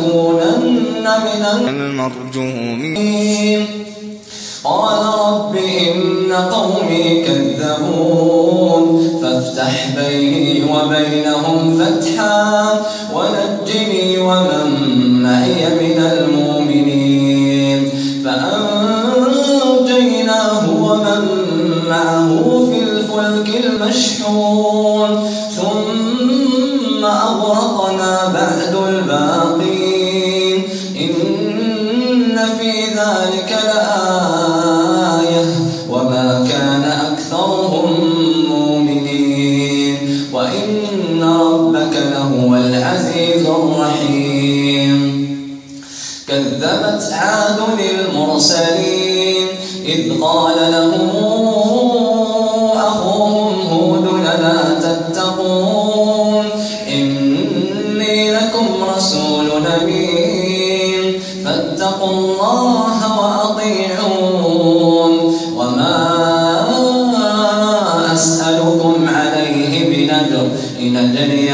لتكونن من المرجومين قال رب إن قومي كذبون فافتح بيني وبينهم فتحا ونجني ومن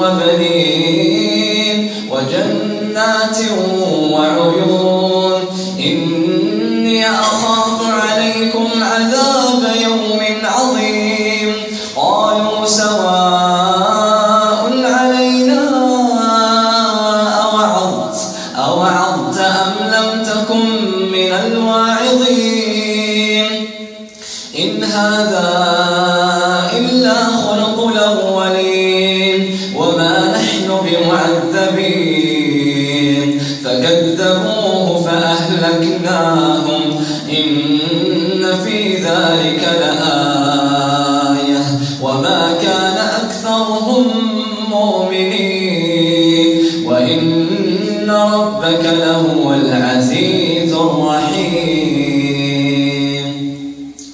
وبنين وجنات وعيون فأهلكناهم إن في ذلك لآية وما كان أكثرهم مؤمنين وإن ربك لهو العزيز الرحيم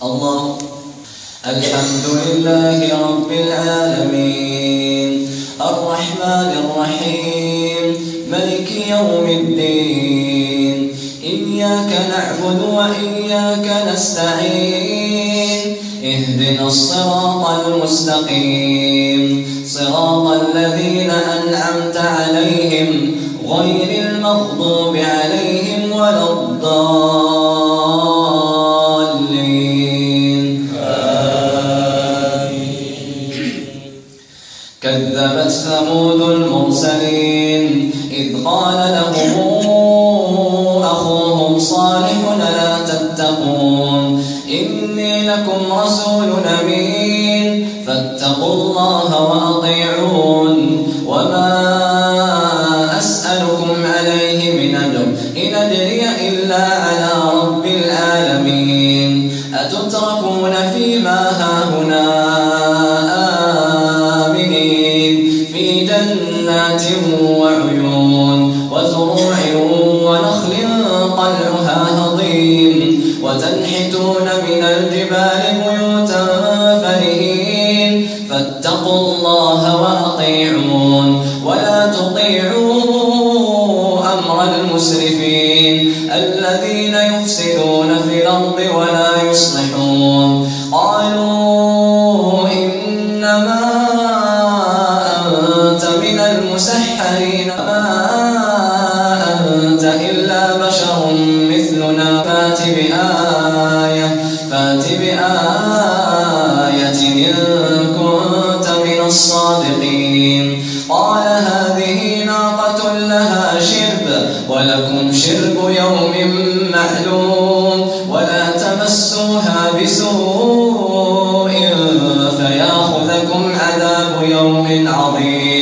الله. الحمد لله رب العالمين. الرحمن الرحيم. ملك يوم إياك نعبد وإياك نستعين. اهدنا الصراط المستقيم. صراط الذين أنعمت عليهم غير المغضوب عليهم ولا الضالين. كذبت ثمود المرسلين. إذ قال لهم أسألكم عليه من أجر. إن أجري إلا على رب العالمين. أتتركون فيما هاهنا آمنين. في جنات وعيون وزروع ونخل طلعها هضيم. وتنحتون من الجبال بيوتا فرهين فاتقوا الله وأطيعون.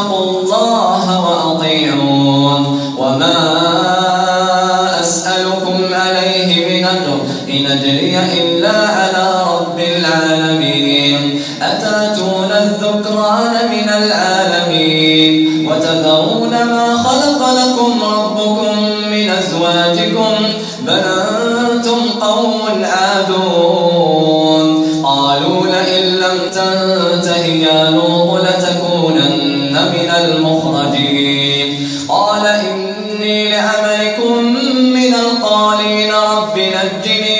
فاتقوا الله وأطيعون. وما أسألكم عليه من أجر إن أجري إلا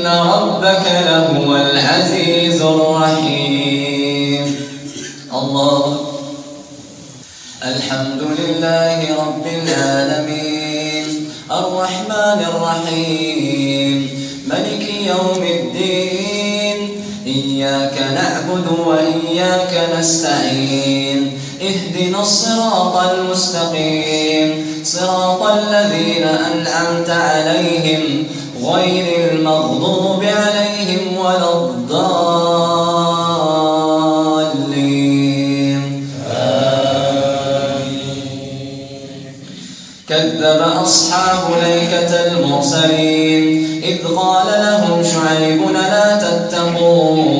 وإن ربك لهو العزيز الرحيم. الله. الحمد لله رب العالمين. الرحمن الرحيم. ملك يوم الدين. إياك نعبد وإياك نستعين. اهدنا الصراط المستقيم. صراط الذين أنعمت عليهم. غير المغضوب عليهم ولا الضالين. كذب أصحاب ليكة المرسلين. إذ قال لهم شعيب لا تتقون؟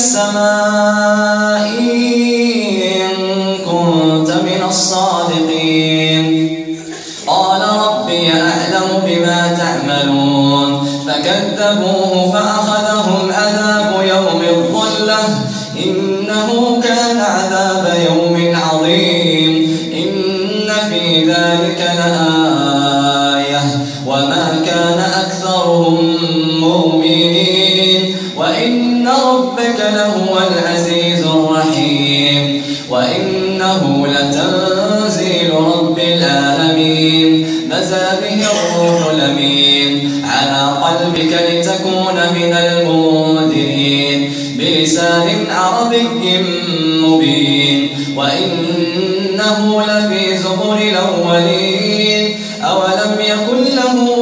السماء الغفور الأمين على قلبك لتكون من المنذرين. بلسان عربي مبين. وإنه لفي زبر الأولين. أولم يكن له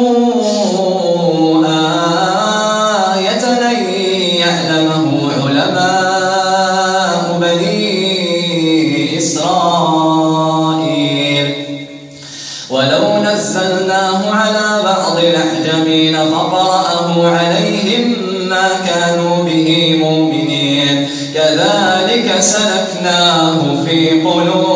كذلك سلكناه في قلوب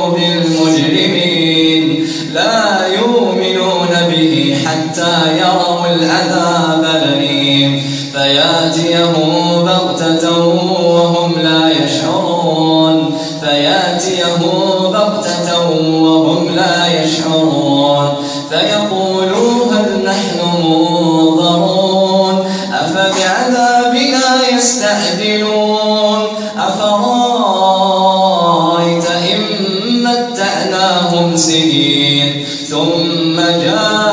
مبين ثم جاء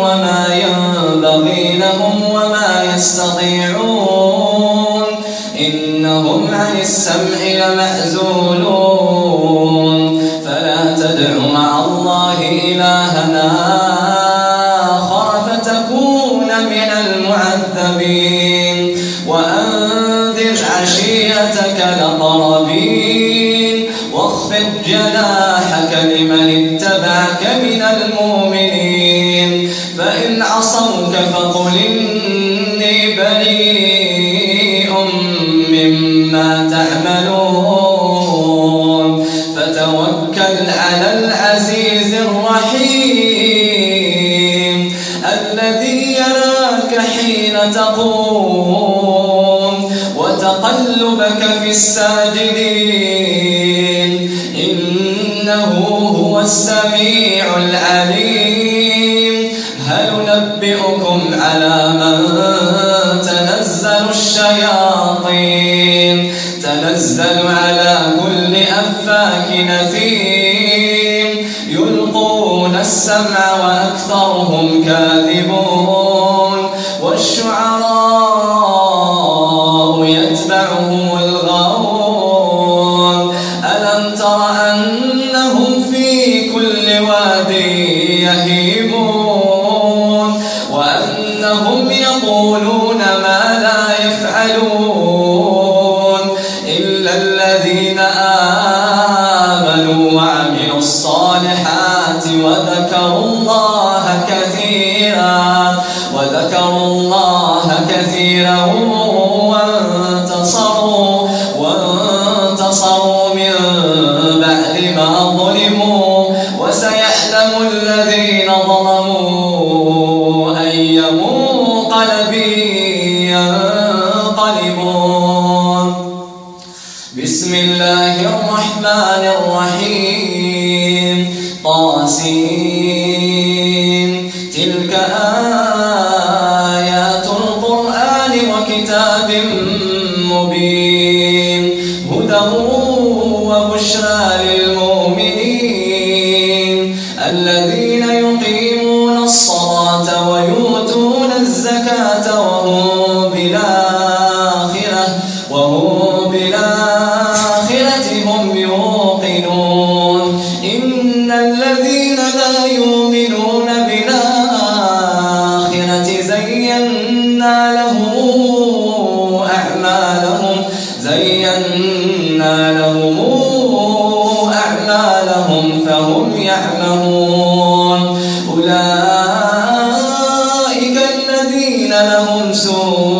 وما ينبغي لهم وما يستطيعون. إنهم عن السمع لمأزولون تقوم وتقلبك في الساجدين. إنه هو السميع العليم. هل نبئكم على من تنزل الشياطين؟ تنزل على كل أفاك نثيم. يلقون السمع وأكثرهم كاذبون. والشعراء يتبعهم كثيرا للمؤمنين الذي لهم سوء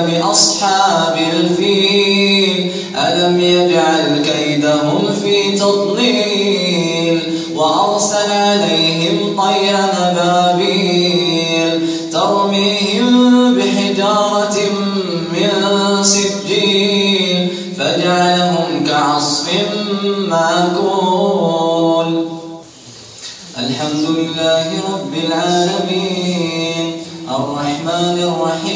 بأصحاب الفيل. ألم يجعل كيدهم في تضليل؟ وأرسل عليهم طيرا أبابيل ترميهم بحجارة من سجيل. فجعلهم كعصف ماكول. الحمد لله رب العالمين. الرحمن الرحيم.